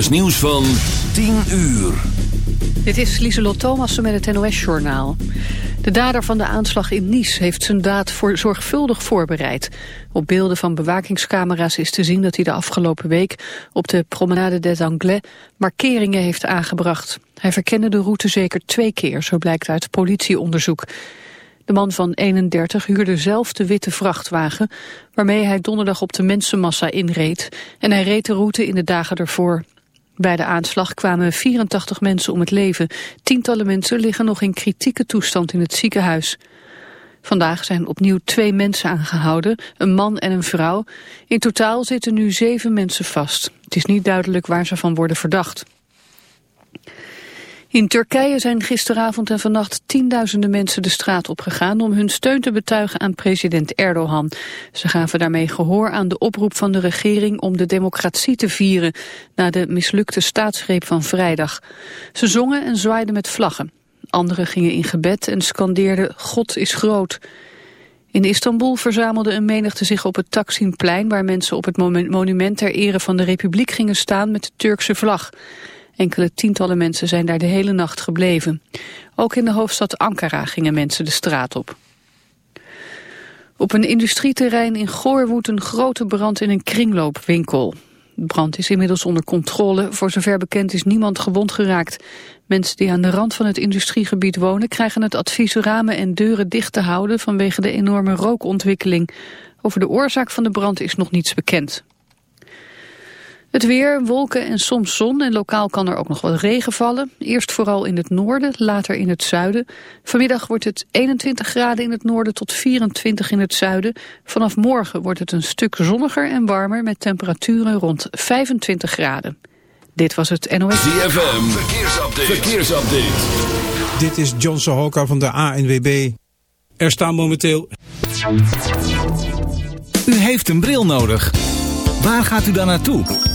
is nieuws van 10 uur. Dit is Lieselot Thomassen met het NOS-journaal. De dader van de aanslag in Nice heeft zijn daad voor zorgvuldig voorbereid. Op beelden van bewakingscamera's is te zien dat hij de afgelopen week... op de Promenade des Anglais markeringen heeft aangebracht. Hij verkende de route zeker twee keer, zo blijkt uit politieonderzoek. De man van 31 huurde zelf de witte vrachtwagen... waarmee hij donderdag op de mensenmassa inreed... en hij reed de route in de dagen ervoor. Bij de aanslag kwamen 84 mensen om het leven. Tientallen mensen liggen nog in kritieke toestand in het ziekenhuis. Vandaag zijn opnieuw twee mensen aangehouden, een man en een vrouw. In totaal zitten nu zeven mensen vast. Het is niet duidelijk waar ze van worden verdacht. In Turkije zijn gisteravond en vannacht tienduizenden mensen de straat opgegaan om hun steun te betuigen aan president Erdogan. Ze gaven daarmee gehoor aan de oproep van de regering om de democratie te vieren na de mislukte staatsgreep van vrijdag. Ze zongen en zwaaiden met vlaggen. Anderen gingen in gebed en scandeerden God is groot. In Istanbul verzamelde een menigte zich op het Taksimplein... waar mensen op het monument ter ere van de republiek gingen staan met de Turkse vlag. Enkele tientallen mensen zijn daar de hele nacht gebleven. Ook in de hoofdstad Ankara gingen mensen de straat op. Op een industrieterrein in Goor woedt een grote brand in een kringloopwinkel. De brand is inmiddels onder controle. Voor zover bekend is niemand gewond geraakt. Mensen die aan de rand van het industriegebied wonen... krijgen het advies ramen en deuren dicht te houden... vanwege de enorme rookontwikkeling. Over de oorzaak van de brand is nog niets bekend. Het weer, wolken en soms zon en lokaal kan er ook nog wat regen vallen. Eerst vooral in het noorden, later in het zuiden. Vanmiddag wordt het 21 graden in het noorden tot 24 in het zuiden. Vanaf morgen wordt het een stuk zonniger en warmer met temperaturen rond 25 graden. Dit was het NOS. ZFM, verkeersupdate. verkeersupdate. Dit is John Sohoka van de ANWB. Er staan momenteel... U heeft een bril nodig. Waar gaat u dan naartoe?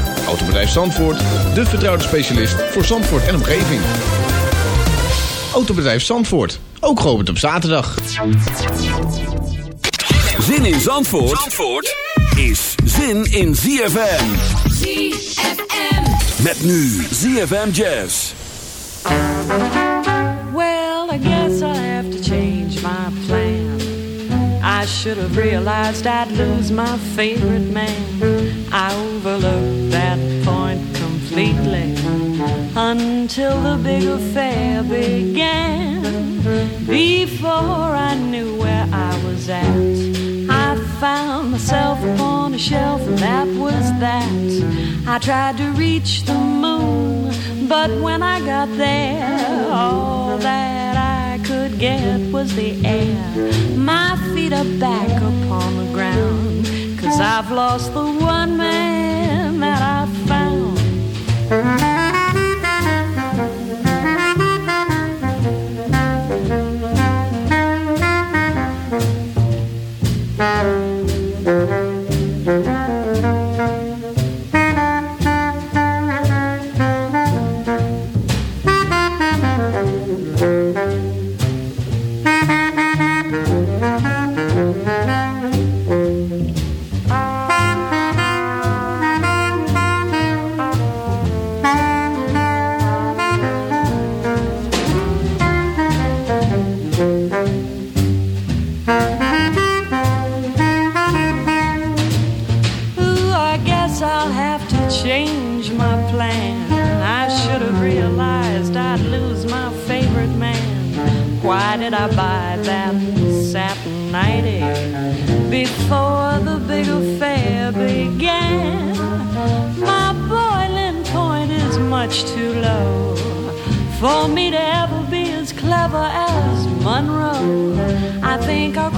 Autobedrijf Zandvoort, de vertrouwde specialist voor Zandvoort en omgeving. Autobedrijf Zandvoort, ook geopend op zaterdag. Zin in Zandvoort, Zandvoort is zin in ZFM. ZFM. Met nu ZFM Jazz. Well, I guess I have to change my plan. I should have realized I'd lose my favorite man. I overlooked that point completely until the big affair began. Before I knew where I was at, I found myself upon a shelf, and that was that. I tried to reach the moon, but when I got there, all that I get was the air. My feet are back upon the ground, cause I've lost the one man that I found. For me to ever be as clever as Monroe. I think I'll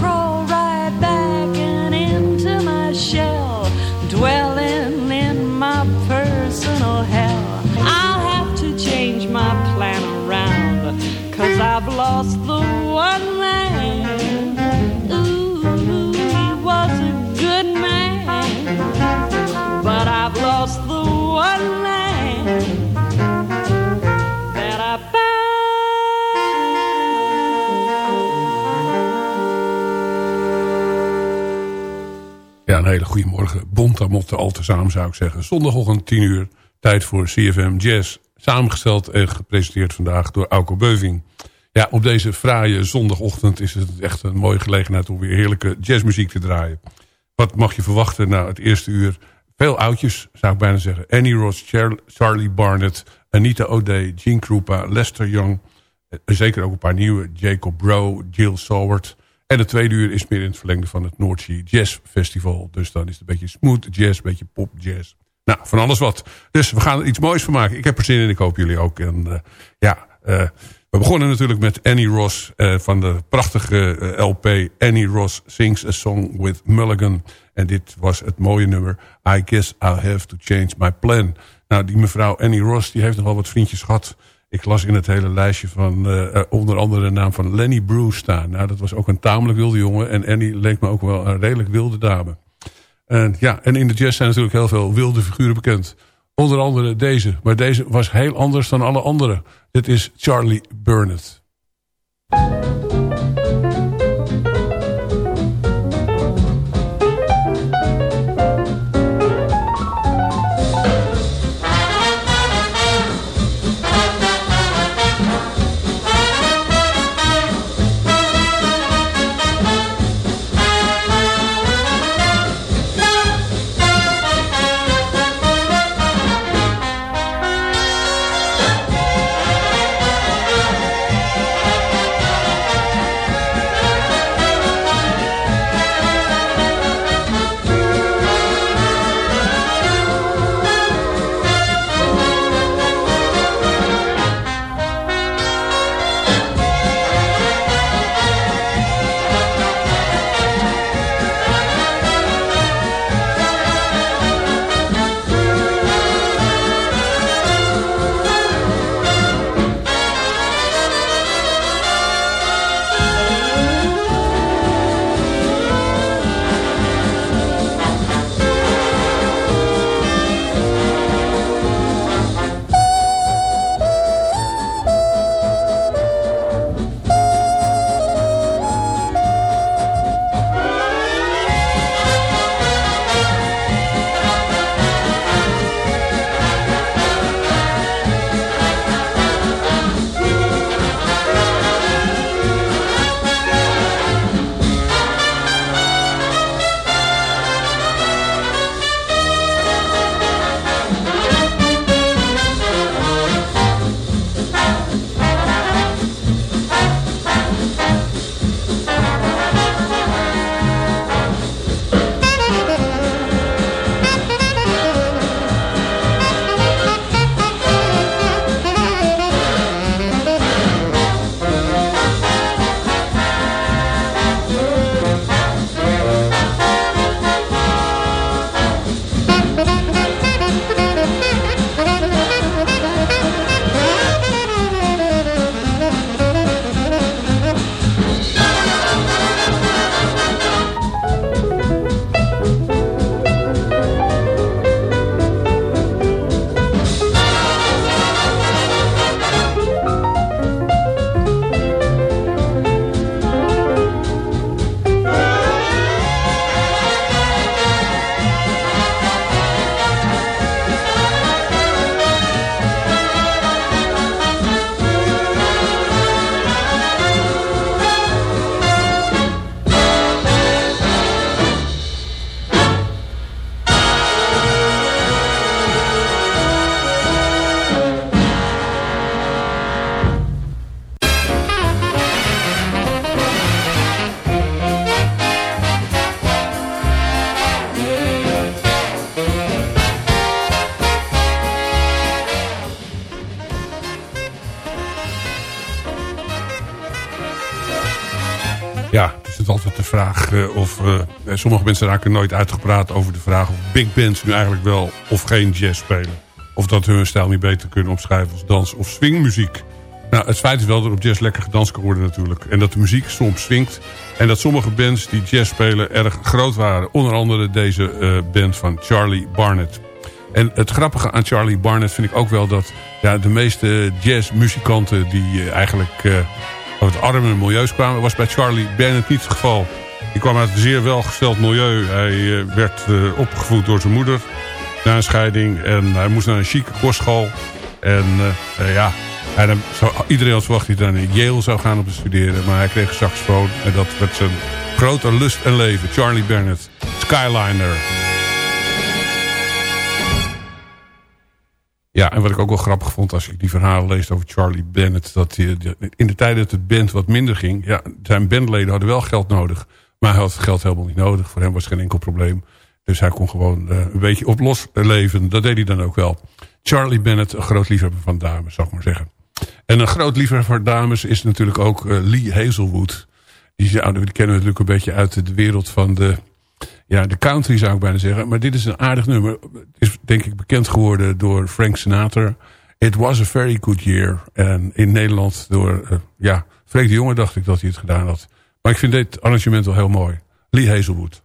hele goede. Bontamotte al tezamen zou ik zeggen. Zondagochtend 10 uur. Tijd voor CFM Jazz. Samengesteld en gepresenteerd vandaag door Auko Beuving. Ja, op deze fraaie zondagochtend is het echt een mooie gelegenheid... om weer heerlijke jazzmuziek te draaien. Wat mag je verwachten na het eerste uur? Veel oudjes, zou ik bijna zeggen. Annie Ross, Char- Charlie Barnett, Anita O'Day, Gene Krupa, Lester Young... eh, zeker ook een paar nieuwe. Jacob Bro, Jill Saward... En de tweede uur is meer in het verlengde van het Noordzee Jazz Festival. Dus dan is het een beetje smooth jazz, een beetje pop jazz. Nou, van alles wat. Dus we gaan er iets moois van maken. Ik heb er zin in, ik hoop jullie ook. En eh, ja, eh, we begonnen natuurlijk met Annie Ross eh, van de prachtige LP Annie Ross Sings a Song with Mulligan. En dit was het mooie nummer I Guess I'll Have to Change My Plan. Nou, die mevrouw Annie Ross die heeft nogal wat vriendjes gehad. Ik las in het hele lijstje van eh, onder andere de naam van Lenny Bruce staan. Nou, dat was ook een tamelijk wilde jongen. En Annie leek me ook wel een redelijk wilde dame. En, ja, en in de jazz zijn natuurlijk heel veel wilde figuren bekend. Onder andere deze. Maar deze was heel anders dan alle andere. Dit is Charlie Burnett. Sommige mensen raken nooit uitgepraat over de vraag... of big bands nu eigenlijk wel of geen jazz spelen. Of dat hun stijl niet beter kunnen opschrijven als dans- of swingmuziek. Nou, het feit is wel dat op jazz lekker gedanst kan worden natuurlijk. En dat de muziek soms swingt. En dat sommige bands die jazz spelen erg groot waren. Onder andere deze uh, band van Charlie Barnett. En het grappige aan Charlie Barnett vind ik ook wel dat... Ja, de meeste jazzmuzikanten die eigenlijk uit het arme milieus kwamen... was bij Charlie Barnett niet het geval. Die kwam uit een zeer welgesteld milieu. Hij uh, werd uh, opgevoed door zijn moeder na een scheiding. En hij moest naar een chique kostschool. En uh, ja, iedereen had verwacht dat hij naar Yale zou gaan om te studeren. Maar hij kreeg een saxofoon. En dat werd zijn grote lust en leven. Charlie Barnett, Skyliner. Ja, en wat ik ook wel grappig vond als ik die verhalen lees over Charlie Bennett. Dat hij, in de tijd dat het band wat minder ging. Ja, zijn bandleden hadden wel geld nodig. Maar hij had geld helemaal niet nodig. Voor hem was geen enkel probleem. Dus hij kon gewoon uh, een beetje op los leven. Dat deed hij dan ook wel. Charlie Bennett, een groot liefhebber van dames, zou ik maar zeggen. En een groot liefhebber van dames is natuurlijk ook uh, Lee Hazelwood. Die, ja, die kennen we natuurlijk een beetje uit de wereld van de ja, de country zou ik bijna zeggen. Maar dit is een aardig nummer. Is denk ik bekend geworden door Frank Sinatra. It was a very good year. En in Nederland door, uh, ja, Freek de Jonge dacht ik dat hij het gedaan had. Maar ik vind dit arrangement wel heel mooi. Lee Hazelwood.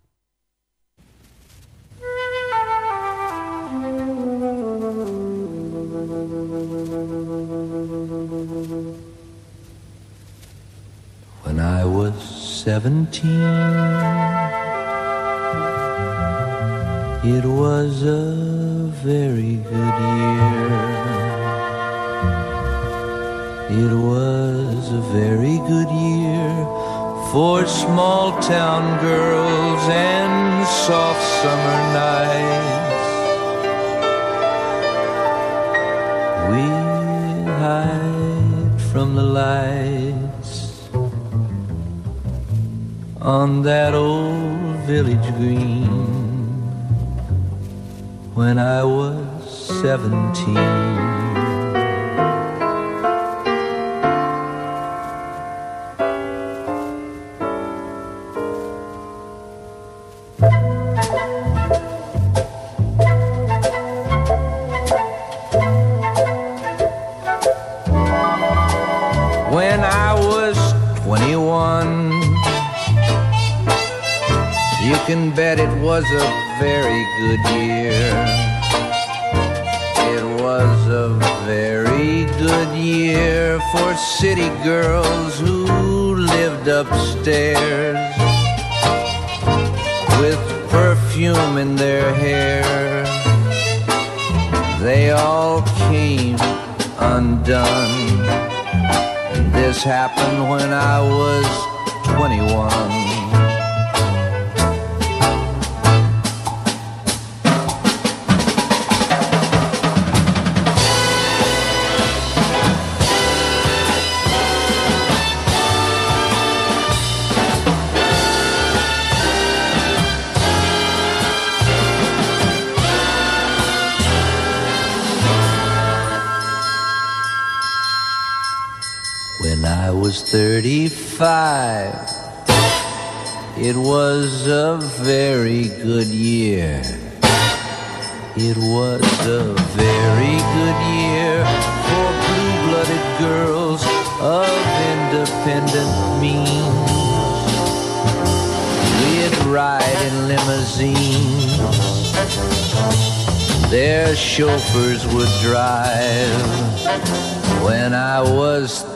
When I was seventeen It was a very good year. It was a very good year for small town girls and soft summer nights. We hide from the lights on that old village green when I was seventeen.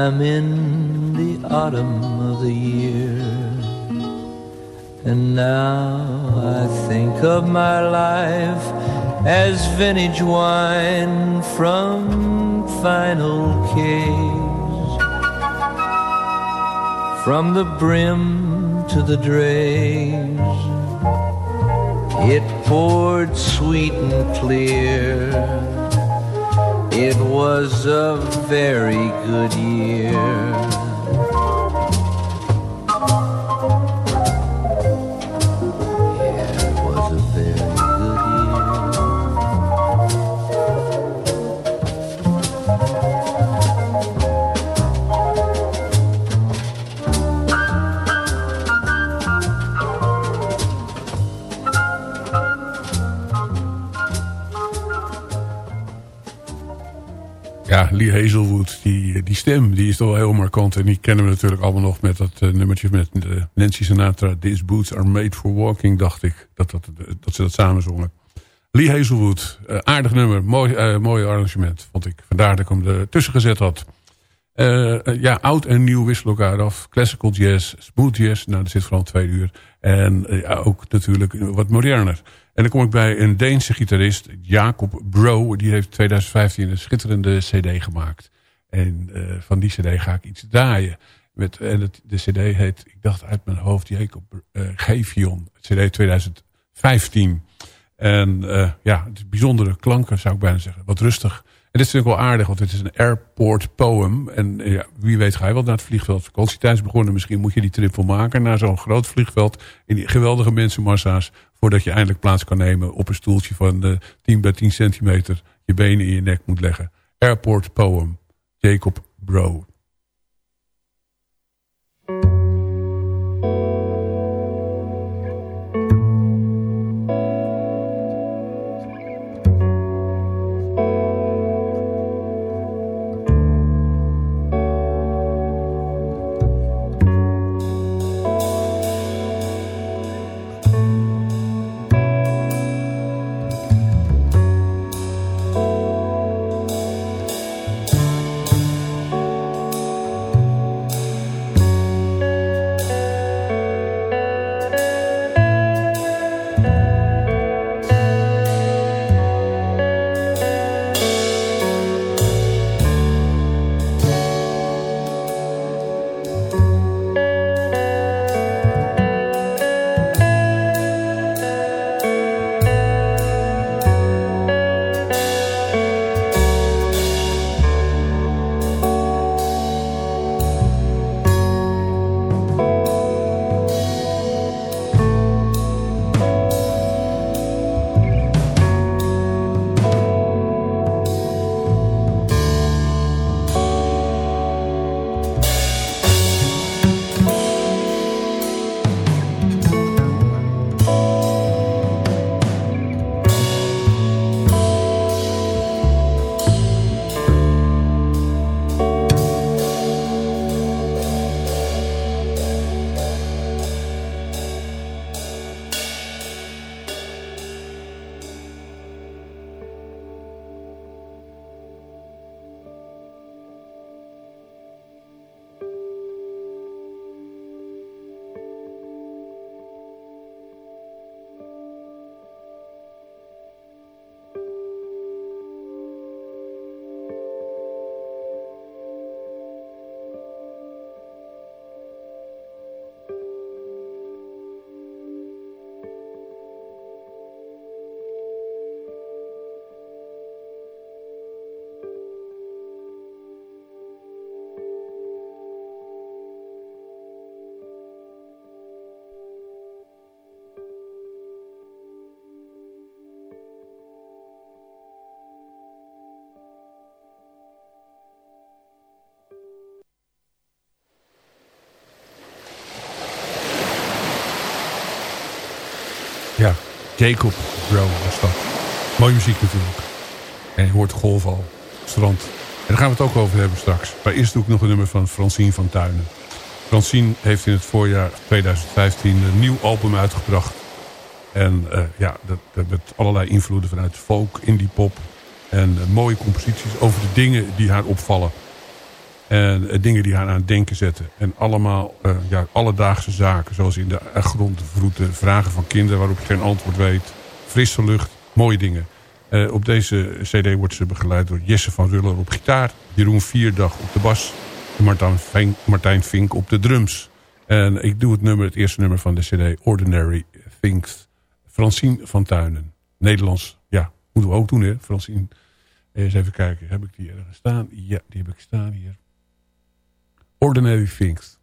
I'm in the autumn of the year. And now I think of my life as vintage wine from final case. from the brim to the dregs. It poured sweet and clear. It was a very good year. Lee Hazelwood, die, die stem, die is toch wel heel markant. En die kennen we natuurlijk allemaal nog met dat uh, nummertje met uh, Nancy Sinatra. These boots are made for walking, dacht ik. Dat, dat, dat ze dat samen zongen. Lee Hazelwood, aardig nummer, mooi, mooi arrangement, vond ik. Vandaar dat ik hem er tussen gezet had. ja, oud en nieuw wisselen elkaar af. Classical jazz, smooth jazz, nou dat zit vooral twee uur. En ja, ook natuurlijk wat moderner. En dan kom ik bij een Deense gitarist, Jacob Bro. Die heeft 2015 een schitterende cd gemaakt. En uh, van die cd ga ik iets draaien. Met, en de cd heet, ik dacht uit mijn hoofd, Jacob uh, Gevion. CD 2015. En uh, ja, het bijzondere klanken zou ik bijna zeggen. Wat rustig. En dit vind ik wel aardig, want het is een airport poem. En ja, wie weet ga je wel naar het vliegveld vakantietijd begonnen. Misschien moet je die trip wel maken naar zo'n groot vliegveld. In die geweldige mensenmassa's. Voordat je eindelijk plaats kan nemen op een stoeltje van uh, 10 bij 10 centimeter. Je benen in je nek moet leggen. Airport poem. Jacob Bro. Jacob Bro was dat. Mooie muziek natuurlijk. En je hoort golf al. Strand. En daar gaan we het ook over hebben straks. Maar eerst doe ik nog een nummer van Francine van Tuinen. Francine heeft in het voorjaar 2015 een nieuw album uitgebracht. En uh, ja, dat, dat, met allerlei invloeden vanuit folk, indie pop. En uh, mooie composities over de dingen die haar opvallen. En eh, dingen die haar aan het denken zetten. En allemaal uh, ja, alledaagse zaken. Zoals in de grond, vroeten, vragen van kinderen waarop je geen antwoord weet. Frisse lucht, mooie dingen. Eh, op deze cd wordt ze begeleid door Jesse van Ruller op gitaar. Jeroen Vierdag op de bas. En Martijn, Fink Martijn Vink op de drums. En ik doe het, nummer, het eerste nummer van de cd. Ordinary Things. Francine van Tuinen. Nederlands. Ja, moeten we ook doen hè. Francine. Eens even kijken. Heb ik die ergens staan? Ja, die heb ik staan hier. ordinary things.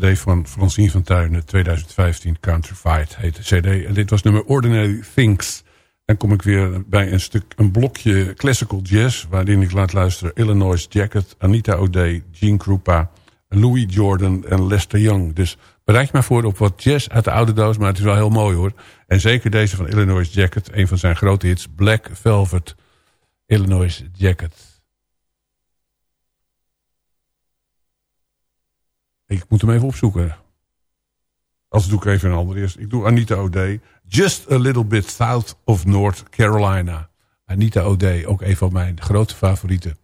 cd van Francine van Tuinen, 2015, Countrified heet de cd. En dit was nummer Ordinary Things. Dan kom ik weer bij een, stuk, een blokje classical jazz... waarin ik laat luisteren Illinois Jacket, Anita O'Day, Gene Krupa... Louis Jordan en Lester Young. Dus bereid je maar voor op wat jazz uit de oude doos... maar het is wel heel mooi hoor. En zeker deze van Illinois Jacket, een van zijn grote hits... Black Velvet, Illinois Jacket... Ik moet hem even opzoeken. Als doe ik even een ander eerst. Ik doe Anita O'Day. Just a little bit south of North Carolina. Anita O'Day, ook een van mijn grote favorieten.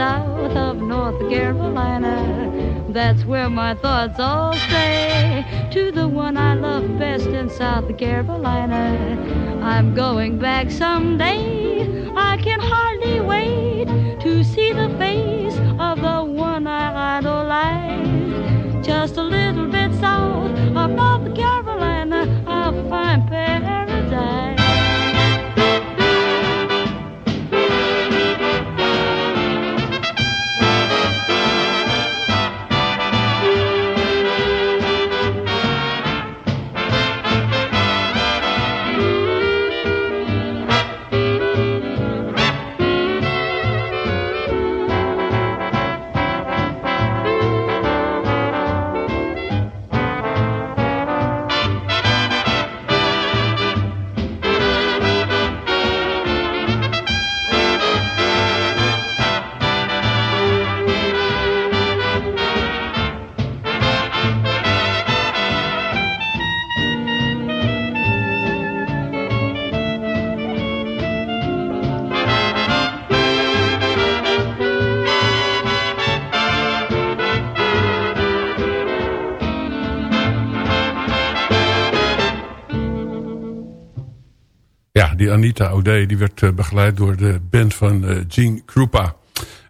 South of North Carolina. That's where my thoughts all stay to the one I love best in South Carolina. I'm going back someday, Anita O'Day die werd uh, begeleid door de band van uh, Gene Krupa.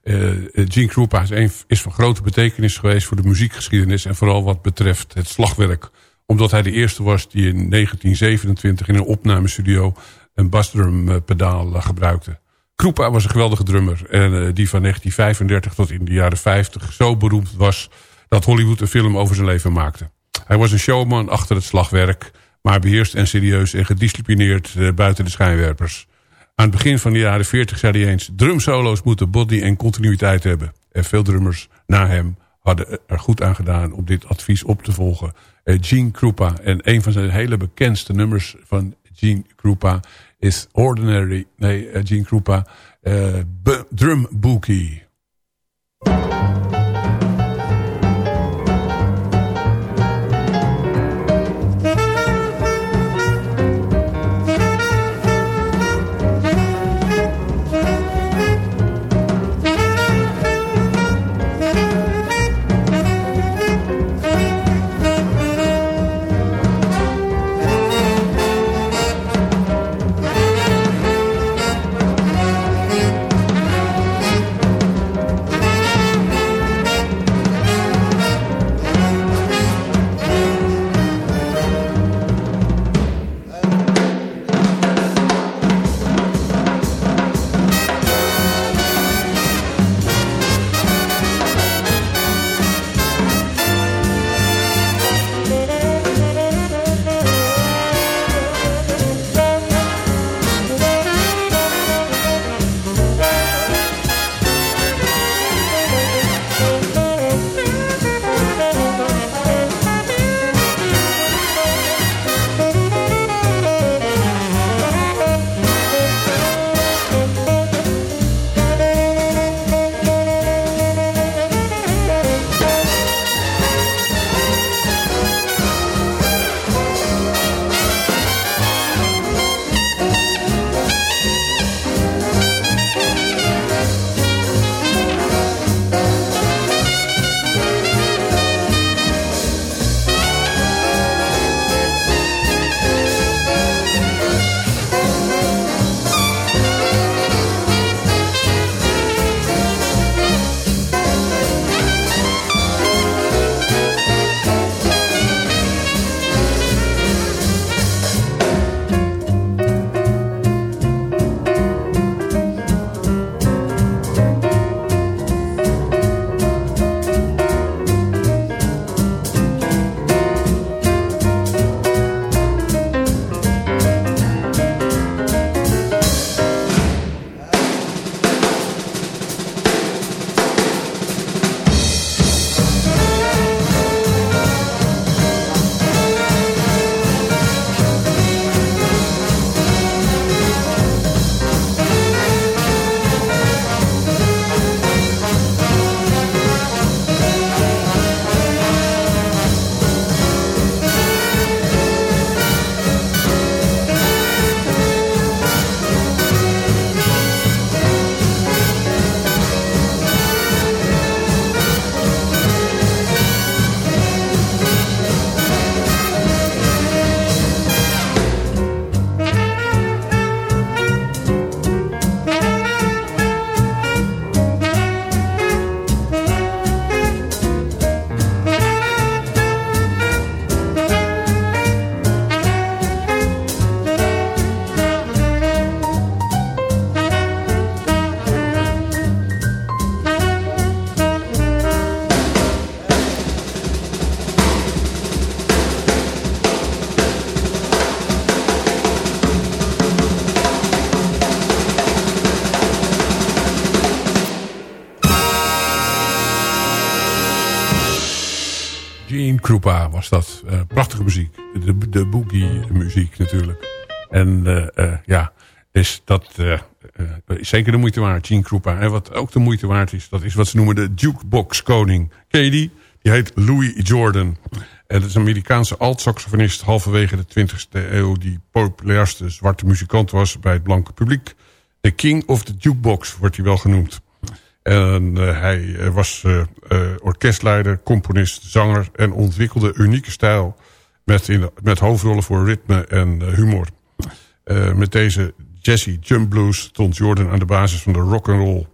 Uh, Gene Krupa is, is van grote betekenis geweest voor de muziekgeschiedenis... en vooral wat betreft het slagwerk. Omdat hij de eerste was die in 1927 in een opnamestudio... een bassdrum pedaal gebruikte. Krupa was een geweldige drummer. En die van 1935 tot in de jaren 50 zo beroemd was... dat Hollywood een film over zijn leven maakte. Hij was een showman achter het slagwerk maar beheerst en serieus en gedisciplineerd uh, buiten de schijnwerpers. Aan het begin van de jaren 40 zei hij eens... drumsolo's moeten body en continuïteit hebben. En veel drummers na hem hadden er goed aan gedaan om dit advies op te volgen. Uh, Gene Krupa en een van zijn hele bekendste nummers van Gene Krupa is Ordinary... Nee, uh, Gene Krupa, Drum Bookie. Was dat. Eh, prachtige muziek. De, de boogie muziek natuurlijk. En uh, uh, ja, is dat zeker de moeite waard, Gene Krupa. En wat ook de moeite waard is, dat is wat ze noemen de jukebox koning. Ken die? Die heet Louis Jordan. En dat is een Amerikaanse alt-saxofonist halverwege de 20e eeuw... die populairste zwarte muzikant was bij het blanke publiek. De King of the Jukebox wordt hij wel genoemd. En uh, hij was uh, uh, orkestleider, componist, zanger... en ontwikkelde unieke stijl met, in, met hoofdrollen voor ritme en humor. met deze Jesse Jump Blues stond Jordan aan de basis van de rock and roll.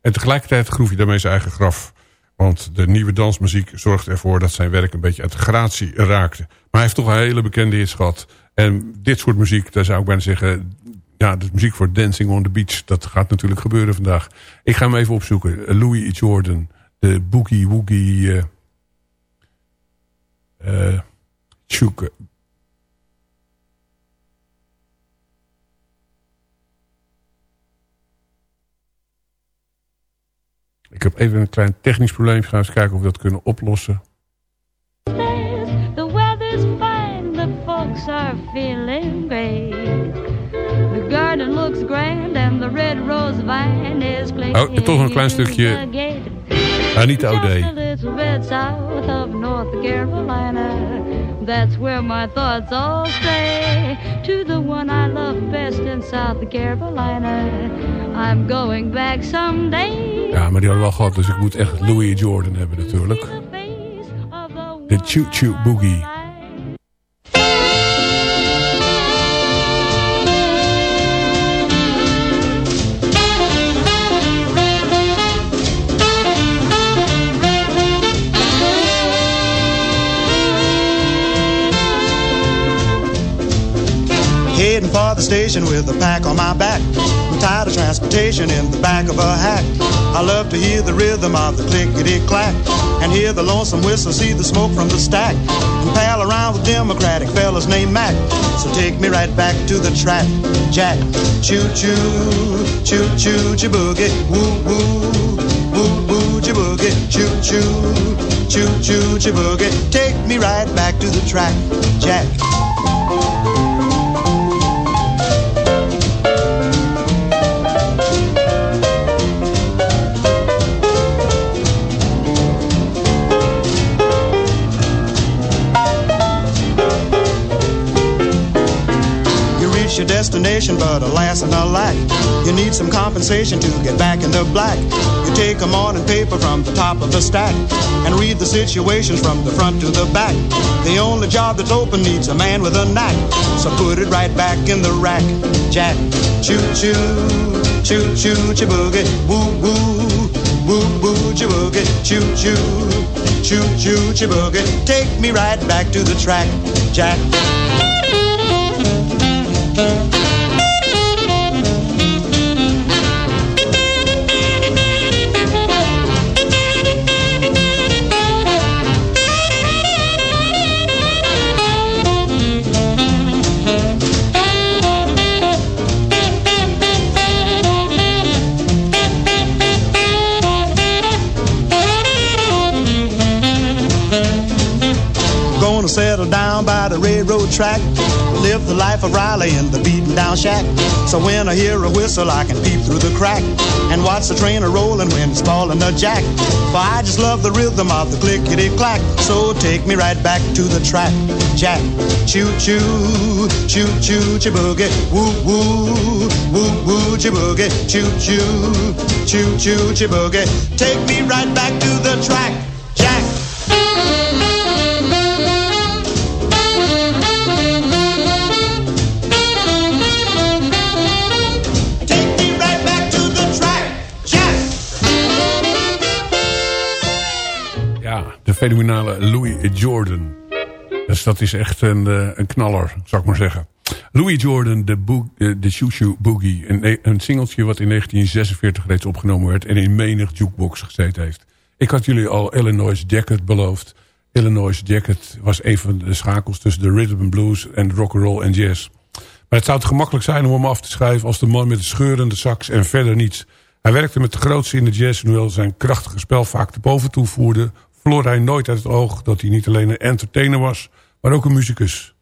En tegelijkertijd groef hij daarmee zijn eigen graf. Want de nieuwe dansmuziek zorgde ervoor dat zijn werk een beetje uit gratie raakte. Maar hij heeft toch een hele bekende hits gehad. En dit soort muziek, daar zou ik bijna zeggen... Ja, de muziek voor Dancing on the Beach, dat gaat natuurlijk gebeuren vandaag. Ik ga hem even opzoeken. Louis Jordan, de Boogie Woogie... Uh, uh, Ik heb even een klein technisch probleem. Gaan eens kijken of we dat kunnen oplossen. Oh, toch een klein stukje Anita O'Day. Just a little bit south of North Carolina. That's where my thoughts all stray. To the one I love best in South Carolina. I'm going back someday. Ja, maar die hadden we al gehad, dus ik moet echt Louis Jordan hebben natuurlijk. De Choo Choo Boogie. For the station with a pack on my back. I'm tired of transportation in the back of a hack. I love to hear the rhythm of the clickety clack and hear the lonesome whistle, see the smoke from the stack. And pal around with Democratic fellas named Mac. So take me right back to the track, Jack. Choo choo, choo choo, choo boogie, woo woo, woo woo, choo boogie, choo choo, choo choo, choo boogie. Take me right back to the track, Jack. But alas and alack, you need some compensation to get back in the black. You take a morning paper from the top of the stack and read the situations from the front to the back. The only job that's open needs a man with a knack, so put it right back in the rack, Jack. Choo choo, choo choo, choo boogie, woo woo, woo woo, choo boogie, choo choo, choo choo, choo boogie. Take me right back to the track, Jack. The railroad track. Live the life of Riley in the beaten down shack. So when I hear a whistle, I can peep through the crack and watch the train a rolling when it's falling a jack. For I just love the rhythm of the clickety clack. So take me right back to the track, Jack. Choo choo, choo choo, choo woo woo, woo woo, choo choo choo, choo choo, choo. Take me right back to the track, de fenomenale Louis Jordan. Dus dat is echt een, eh, een knaller, zou ik maar zeggen. Louis Jordan, de, boog, Shoo Boogie. Een, een singeltje wat in 1946 reeds opgenomen werd... en in menig jukebox gezeten heeft. Ik had jullie al Illinois Jacket beloofd. Illinois Jacket was een van de schakels tussen de rhythm and blues... en rock and roll en jazz. Maar het zou te gemakkelijk zijn om hem af te schrijven... als de man met de scheurende sax en verder niets. Hij werkte met de grootste in de jazz... hoewel zijn krachtige spel vaak de boventoe voerde... verloor hij nooit uit het oog dat hij niet alleen een entertainer was, maar ook een muzikus.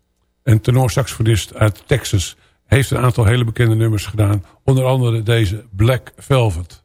Een tenorsaxofonist uit Texas heeft een aantal hele bekende nummers gedaan. Onder andere deze Black Velvet.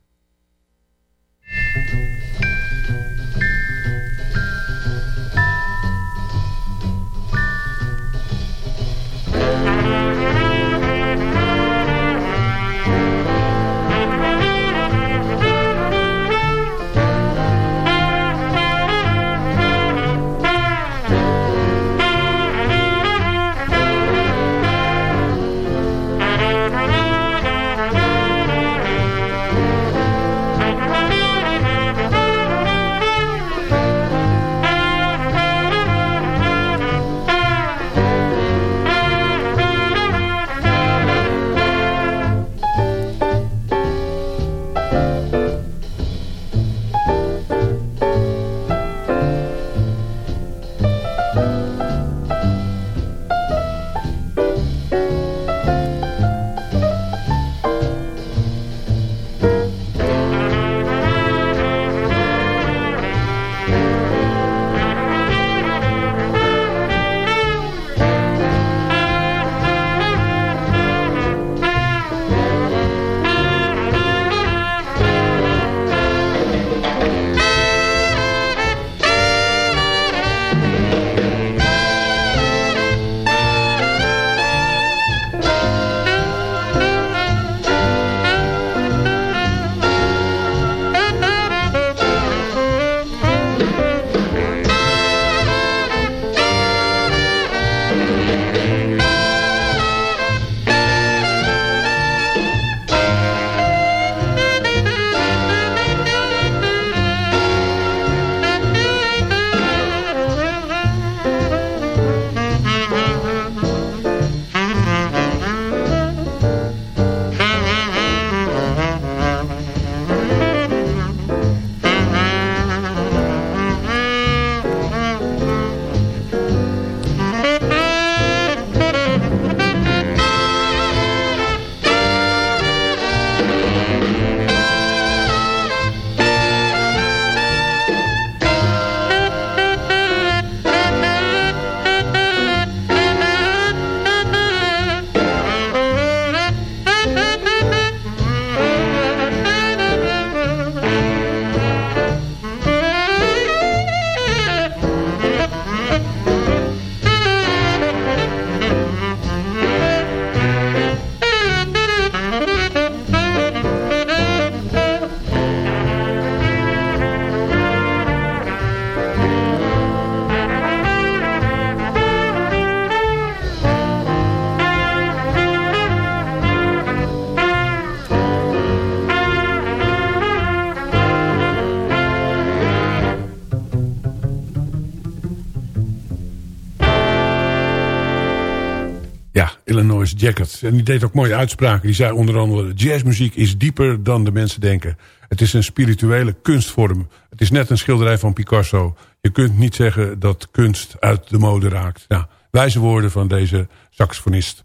Illinois Jacket. En die deed ook mooie uitspraken. Die zei onder andere... jazzmuziek is dieper dan de mensen denken. Het is een spirituele kunstvorm. Het is net een schilderij van Picasso. Je kunt niet zeggen dat kunst uit de mode raakt. Nou, wijze woorden van deze saxofonist.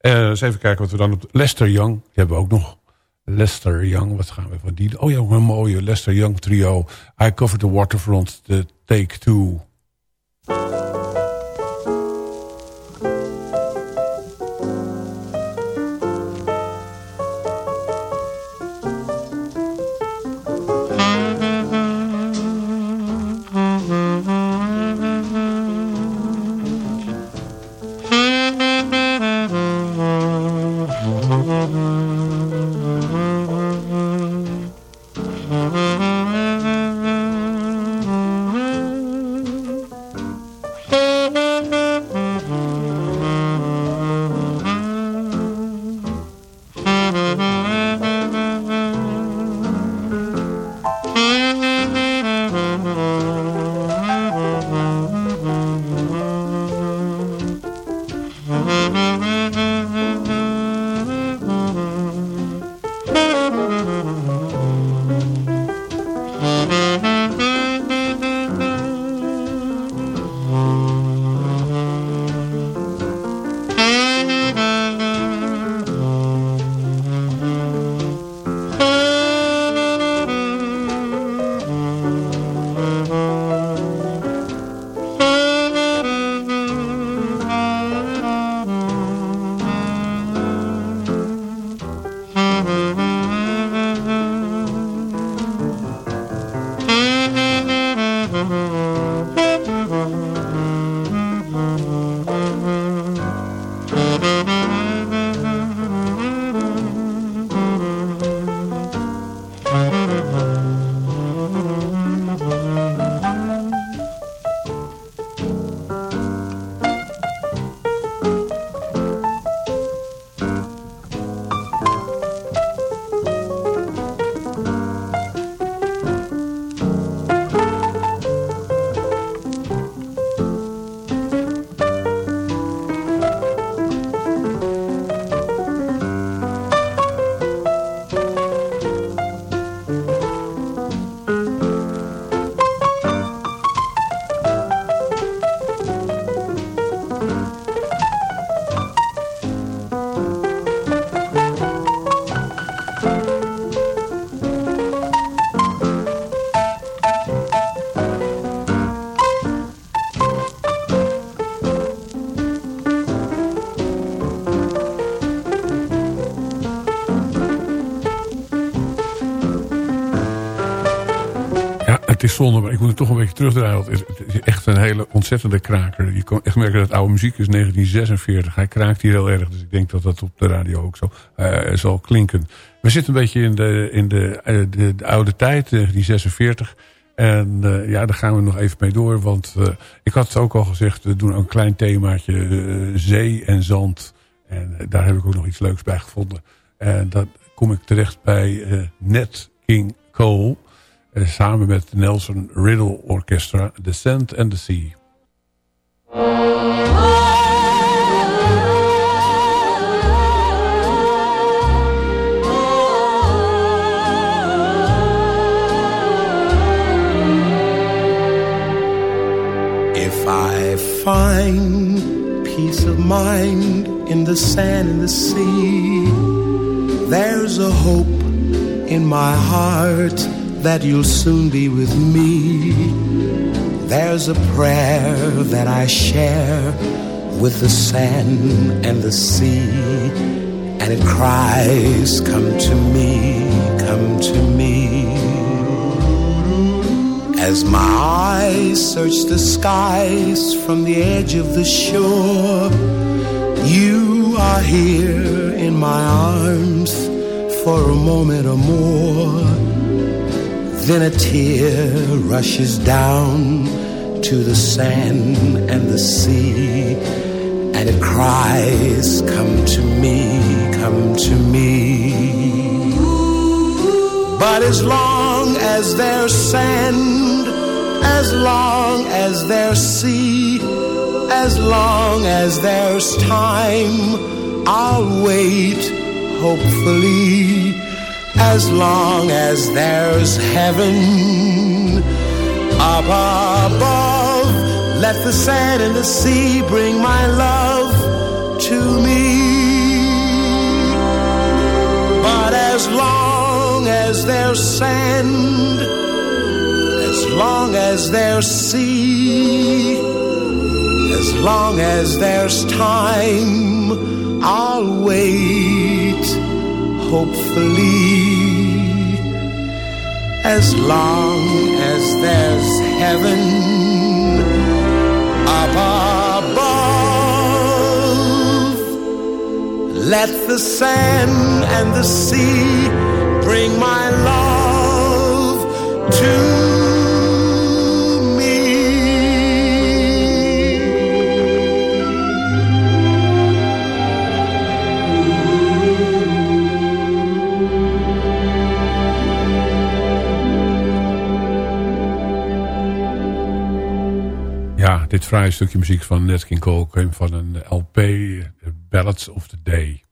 Uh, eens even kijken wat we dan op... Lester Young, die hebben we ook nog. Lester Young, wat gaan we van die... Oh ja, een mooie Lester Young trio. I Covered the Waterfront, the Take Two... is maar ik moet het toch een beetje terugdraaien. Het het is echt een hele ontzettende kraker. Je kan echt merken dat oude muziek is 1946. Hij kraakt hier heel erg, dus ik denk dat dat op de radio ook zo eh, zal klinken. We zitten een beetje in de, in de, eh, de, de oude tijd, 1946. En eh, ja, daar gaan we nog even mee door. Want ik had het ook al gezegd, we doen een klein themaatje zee en zand. En daar heb ik ook nog iets leuks bij gevonden. En dan kom ik terecht bij Nat King Cole. Eh, samen met Nelson Riddle Orchestra, The Sand and the Sea. If I find peace of mind in the sand and the sea, there's a hope in my heart that you'll soon be with me. There's a prayer that I share with the sand and the sea, and it cries, Come to me, come to me. As my eyes search the skies from the edge of the shore, you are here in my arms for a moment or more. Then a tear rushes down to the sand and the sea, and it cries, Come to me, come to me. But as long as there's sand, as long as there's sea, as long as there's time, I'll wait hopefully. As long as there's heaven up above, let the sand and the sea bring my love to me. But as long as there's sand, as long as there's sea, as long as there's time, hopefully. As long as there's heaven up above, let the sand and the sea bring my love to Dit fraaie stukje muziek van Nat King Cole kwam van een LP, Ballads of the Day.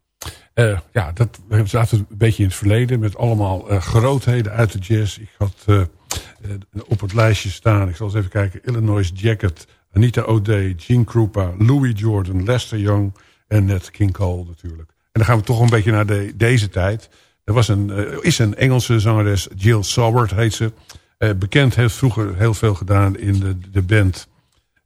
Eh, ja, dat zaten een beetje in het verleden met allemaal eh, grootheden uit de jazz. Ik had eh, op het lijstje staan, ik zal eens even kijken, Illinois Jacket, Anita O'Day, Gene Krupa, Louis Jordan, Lester Young en Nat King Cole natuurlijk. En dan gaan we toch een beetje naar de, deze tijd. Er was een, is een Engelse zangeres, Jill Sobert heet ze. Bekend, heeft vroeger heel veel gedaan in de, de band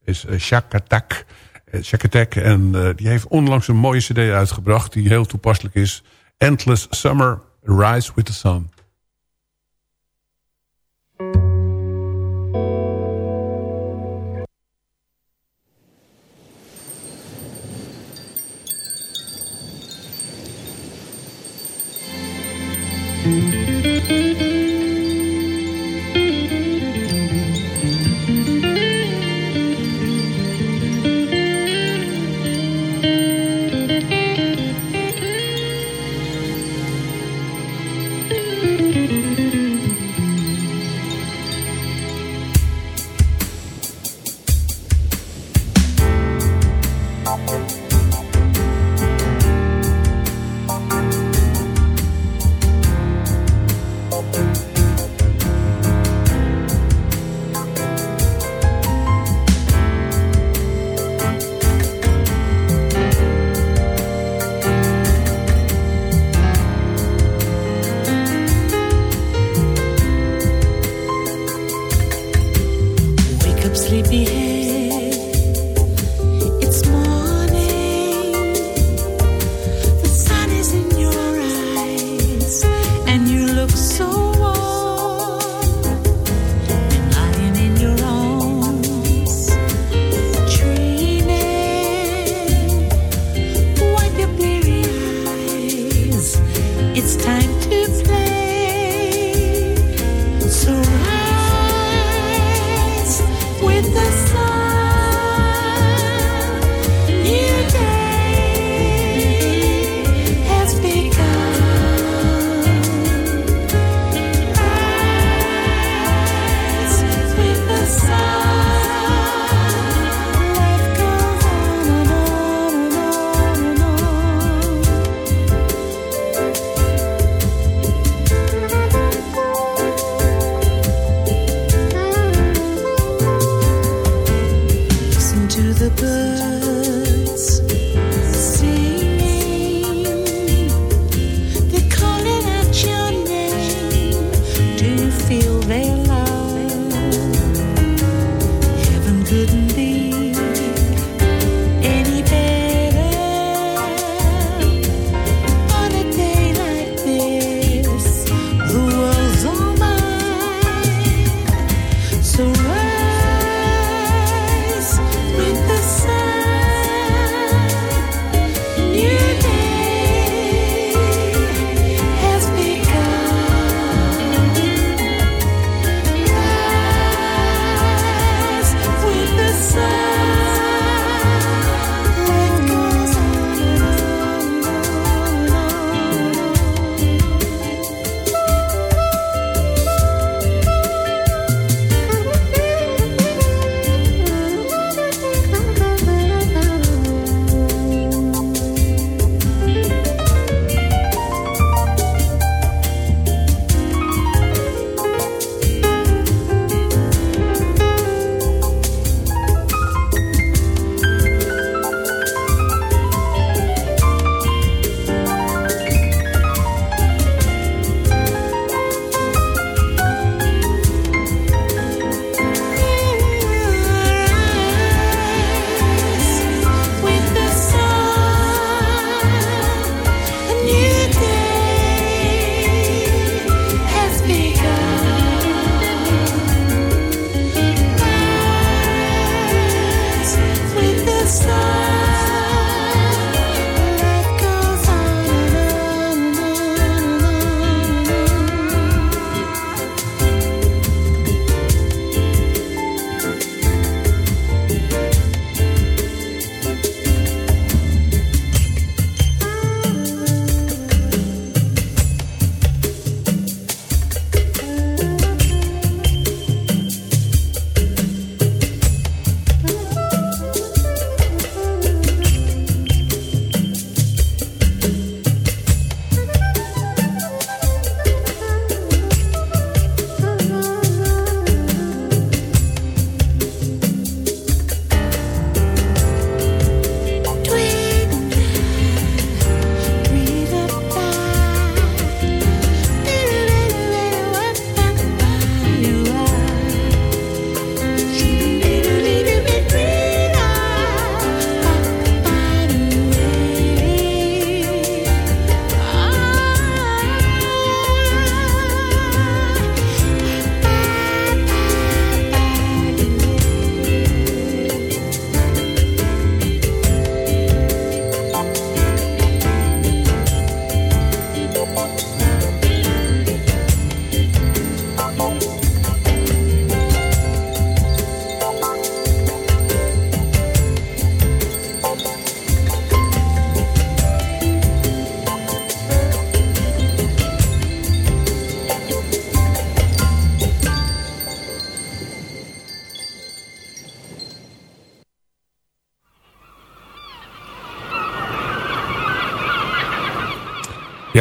is uh, Shakatak. Uh, Shakatak. En uh, die heeft onlangs een mooie cd uitgebracht die heel toepasselijk is. Endless Summer, Rise with the Sun.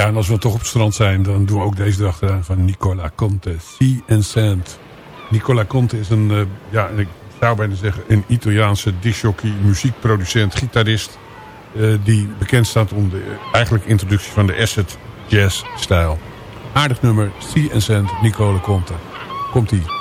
En als we toch op het strand zijn, dan doen we ook deze dag eraan van Nicola Conte. Sea and Sand. Nicola Conte is een, uh, ja, ik zou bijna zeggen, een Italiaanse disjockey, muziekproducent, gitarist. Uh, die bekend staat om de eigenlijk introductie van de acid jazz stijl. Aardig nummer, Sea and Sand, Nicola Conte. Komt-ie.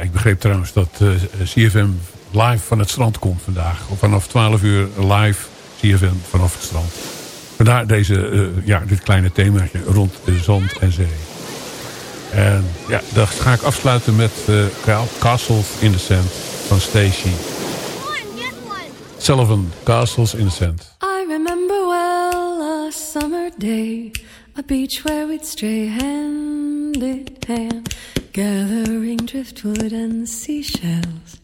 Begreep trouwens dat uh, eh, CFM live van het strand komt vandaag. Vanaf 12 uur live CFM vanaf het strand. Vandaar deze, uh, ja, dit kleine themaatje rond zand en zee. En ja, dan ga ik afsluiten met uh, Castles in the Sand van Stacy. Sullivan, Castles in the Sand. I remember well a summer day. A beach where we'd stray hand in hand. Gathering driftwood and seashells,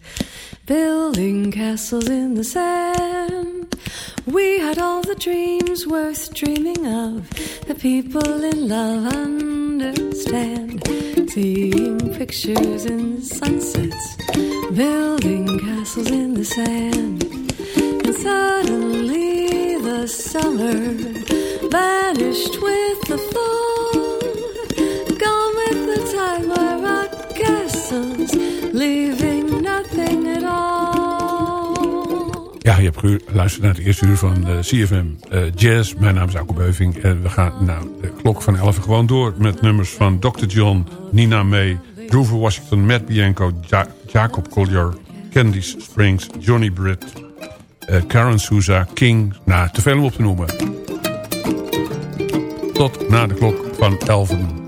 building castles in the sand. We had all the dreams worth dreaming of, the people in love understand. seeing pictures in sunsets, building castles in the sand. And suddenly the summer vanished with the fall, leaving nothing at all. Ja, je hebt geluisterd naar het eerste uur van uh, CFM uh, Jazz. Mijn naam is Alko Beuving. En we gaan nou de klok van 11 gewoon door met nummers van Dr. John, Nina May, Grover Washington, Matt Bianco, ja Jacob Collier, Candice Springs, Johnny Britt, uh, Karen Souza, King. Nou, te veel om op te noemen. Tot na de klok van 11.